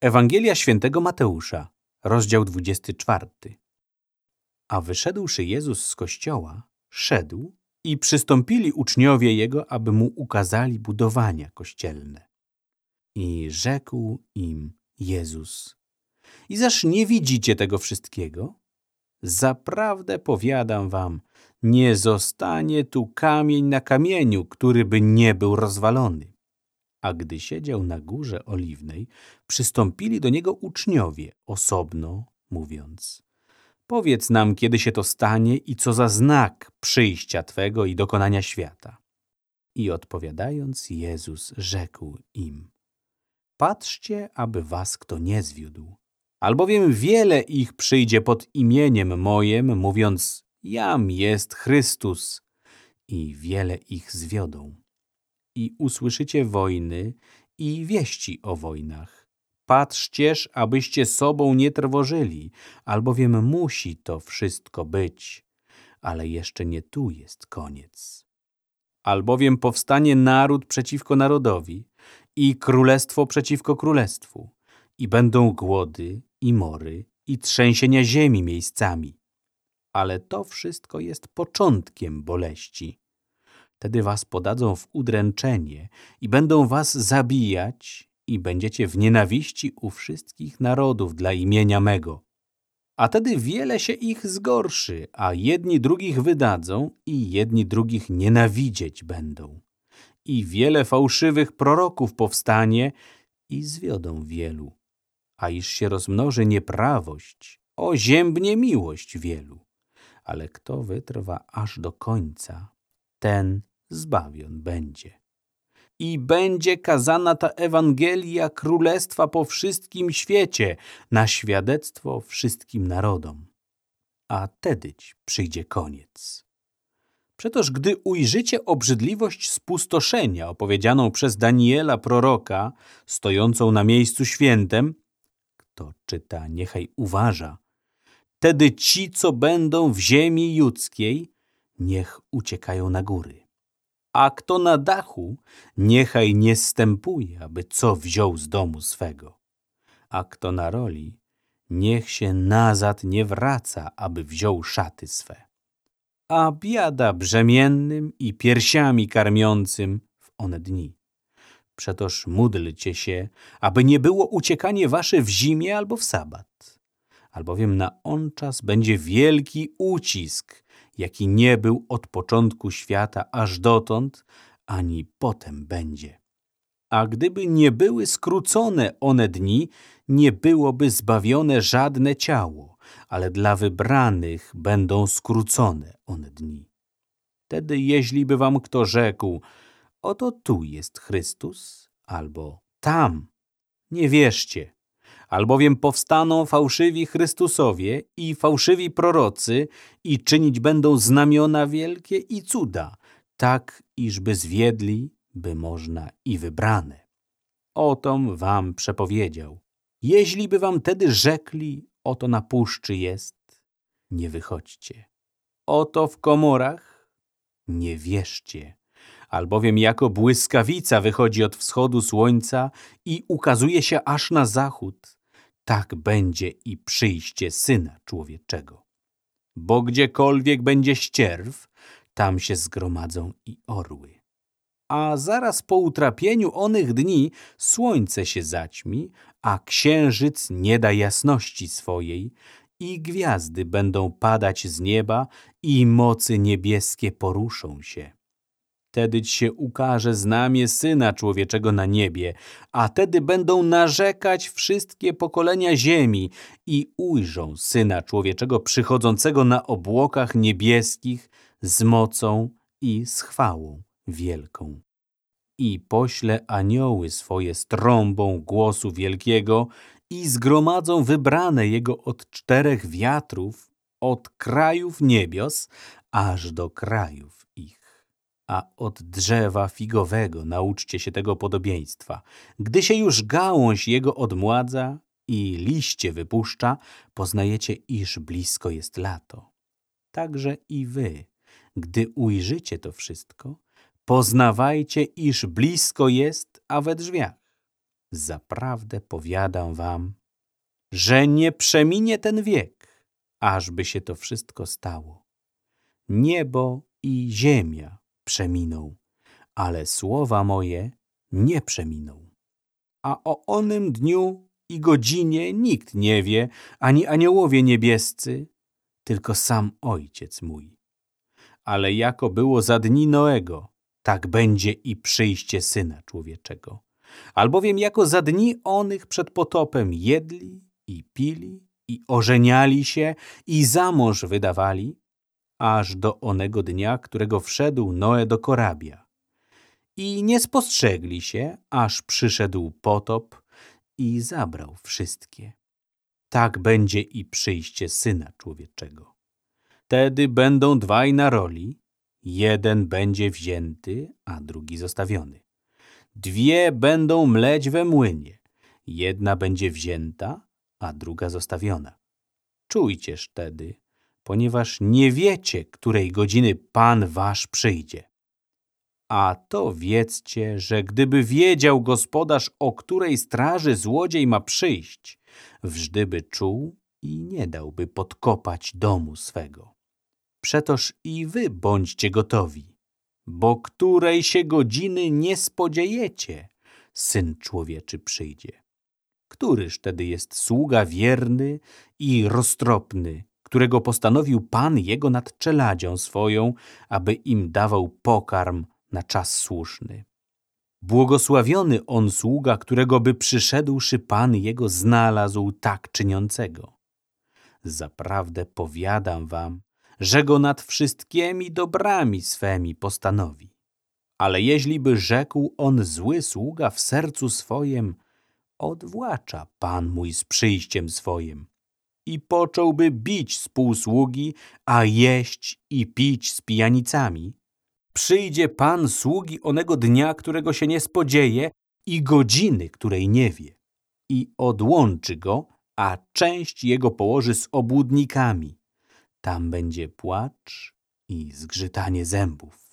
Ewangelia świętego Mateusza, rozdział 24. A wyszedłszy Jezus z kościoła, szedł i przystąpili uczniowie Jego, aby Mu ukazali budowania kościelne. I rzekł im Jezus, i zaż nie widzicie tego wszystkiego? Zaprawdę powiadam wam, nie zostanie tu kamień na kamieniu, który by nie był rozwalony. A gdy siedział na górze oliwnej, przystąpili do niego uczniowie osobno, mówiąc Powiedz nam, kiedy się to stanie i co za znak przyjścia Twego i dokonania świata. I odpowiadając, Jezus rzekł im Patrzcie, aby was kto nie zwiódł. Albowiem wiele ich przyjdzie pod imieniem mojem, mówiąc Jam jest Chrystus i wiele ich zwiodą i usłyszycie wojny i wieści o wojnach. Patrzcież, abyście sobą nie trwożyli, albowiem musi to wszystko być, ale jeszcze nie tu jest koniec. Albowiem powstanie naród przeciwko narodowi i królestwo przeciwko królestwu, i będą głody i mory i trzęsienia ziemi miejscami. Ale to wszystko jest początkiem boleści. Wtedy was podadzą w udręczenie i będą was zabijać i będziecie w nienawiści u wszystkich narodów dla imienia mego. A tedy wiele się ich zgorszy, a jedni drugich wydadzą i jedni drugich nienawidzieć będą. I wiele fałszywych proroków powstanie i zwiodą wielu. A iż się rozmnoży nieprawość, oziębnie miłość wielu. Ale kto wytrwa aż do końca, ten zbawion będzie. I będzie kazana ta Ewangelia Królestwa po wszystkim świecie, na świadectwo wszystkim narodom. A tedyć przyjdzie koniec. Przetoż gdy ujrzycie obrzydliwość spustoszenia opowiedzianą przez Daniela proroka, stojącą na miejscu świętem, kto czyta, niechaj uważa. Tedy ci, co będą w ziemi judzkiej, niech uciekają na góry a kto na dachu, niechaj nie stępuje, aby co wziął z domu swego. A kto na roli, niech się nazad nie wraca, aby wziął szaty swe. A biada brzemiennym i piersiami karmiącym w one dni. Przetoż módlcie się, aby nie było uciekanie wasze w zimie albo w sabat. Albowiem na on czas będzie wielki ucisk, jaki nie był od początku świata aż dotąd, ani potem będzie. A gdyby nie były skrócone one dni, nie byłoby zbawione żadne ciało, ale dla wybranych będą skrócone one dni. Wtedy jeźliby wam kto rzekł, oto tu jest Chrystus, albo tam, nie wierzcie, albowiem powstaną fałszywi Chrystusowie i fałszywi prorocy i czynić będą znamiona wielkie i cuda, tak iżby zwiedli, by można i wybrane. Otom wam przepowiedział. Jeźliby wam tedy rzekli, oto na puszczy jest, nie wychodźcie. Oto w komorach, nie wierzcie albowiem jako błyskawica wychodzi od wschodu słońca i ukazuje się aż na zachód, tak będzie i przyjście Syna Człowieczego. Bo gdziekolwiek będzie ścierw, tam się zgromadzą i orły. A zaraz po utrapieniu onych dni słońce się zaćmi, a księżyc nie da jasności swojej i gwiazdy będą padać z nieba i mocy niebieskie poruszą się. Wtedy się ukaże znamie Syna Człowieczego na niebie, a tedy będą narzekać wszystkie pokolenia ziemi i ujrzą Syna Człowieczego przychodzącego na obłokach niebieskich z mocą i z chwałą wielką. I pośle anioły swoje z trąbą głosu wielkiego i zgromadzą wybrane Jego od czterech wiatrów, od krajów niebios, aż do krajów a od drzewa figowego nauczcie się tego podobieństwa. Gdy się już gałąź jego odmładza i liście wypuszcza, poznajecie, iż blisko jest lato. Także i wy, gdy ujrzycie to wszystko, poznawajcie, iż blisko jest, a we drzwiach. Zaprawdę powiadam wam, że nie przeminie ten wiek, ażby się to wszystko stało. Niebo i ziemia przeminą, ale słowa moje nie przeminą. A o onym dniu i godzinie nikt nie wie, ani aniołowie niebiescy, tylko sam Ojciec mój. Ale jako było za dni Noego, tak będzie i przyjście Syna Człowieczego. Albowiem jako za dni onych przed potopem jedli i pili i ożeniali się i za mąż wydawali, aż do onego dnia, którego wszedł Noe do korabia. I nie spostrzegli się, aż przyszedł potop i zabrał wszystkie. Tak będzie i przyjście Syna Człowieczego. Wtedy będą dwaj na roli, jeden będzie wzięty, a drugi zostawiony. Dwie będą mleć we młynie, jedna będzie wzięta, a druga zostawiona. Czujcież tedy, ponieważ nie wiecie, której godziny Pan wasz przyjdzie. A to wiedzcie, że gdyby wiedział gospodarz, o której straży złodziej ma przyjść, wżdyby czuł i nie dałby podkopać domu swego. Przetoż i wy bądźcie gotowi, bo której się godziny nie spodziejecie, Syn Człowieczy przyjdzie. Któryż tedy jest sługa wierny i roztropny, którego postanowił Pan jego nad czeladzią swoją, aby im dawał pokarm na czas słuszny. Błogosławiony on sługa, którego by przyszedłszy Pan jego znalazł tak czyniącego. Zaprawdę powiadam wam, że go nad wszystkimi dobrami swemi postanowi. Ale jeśli by rzekł on zły sługa w sercu swojem, odwłacza Pan mój z przyjściem swoim i począłby bić współsługi, a jeść i pić z pijanicami, Przyjdzie Pan sługi onego dnia, którego się nie spodzieje i godziny, której nie wie. I odłączy go, a część jego położy z obłudnikami. Tam będzie płacz i zgrzytanie zębów.